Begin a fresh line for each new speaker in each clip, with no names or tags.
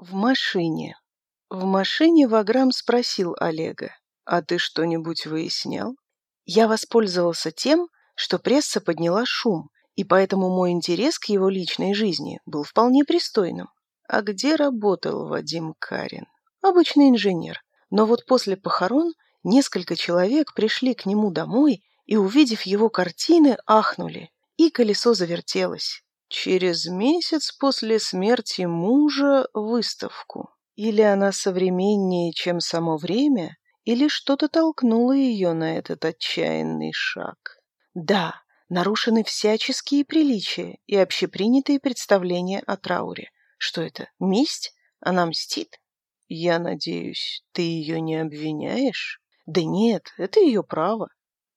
в машине. В машине Ваграм спросил Олега, «А ты что-нибудь выяснял?» Я воспользовался тем, что пресса подняла шум, и поэтому мой интерес к его личной жизни был вполне пристойным. А где работал Вадим Карин? Обычный инженер. Но вот после похорон несколько человек пришли к нему домой и, увидев его картины, ахнули, и колесо завертелось через месяц после смерти мужа выставку. Или она современнее, чем само время, или что-то толкнуло ее на этот отчаянный шаг. Да, нарушены всяческие приличия и общепринятые представления о трауре. Что это, месть? Она мстит? Я надеюсь, ты ее не обвиняешь? Да нет, это ее право.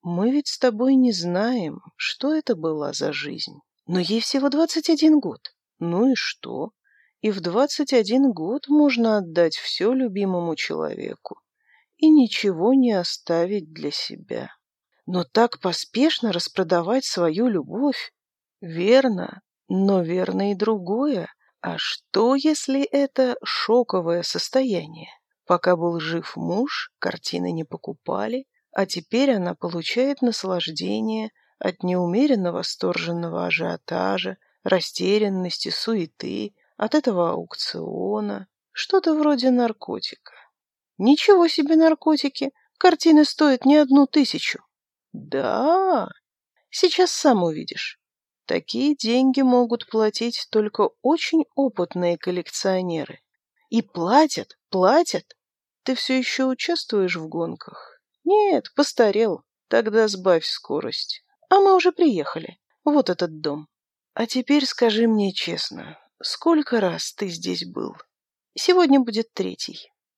Мы ведь с тобой не знаем, что это была за жизнь но ей всего 21 год. Ну и что? И в 21 год можно отдать все любимому человеку и ничего не оставить для себя. Но так поспешно распродавать свою любовь? Верно, но верно и другое. А что, если это шоковое состояние? Пока был жив муж, картины не покупали, а теперь она получает наслаждение – от неумеренного восторженного ажиотажа, растерянности, суеты, от этого аукциона, что-то вроде наркотика. Ничего себе наркотики! Картины стоят не одну тысячу. Да, сейчас сам увидишь. Такие деньги могут платить только очень опытные коллекционеры. И платят, платят. Ты все еще участвуешь в гонках? Нет, постарел. Тогда сбавь скорость. А мы уже приехали. Вот этот дом. А теперь скажи мне честно, сколько раз ты здесь был? Сегодня будет третий.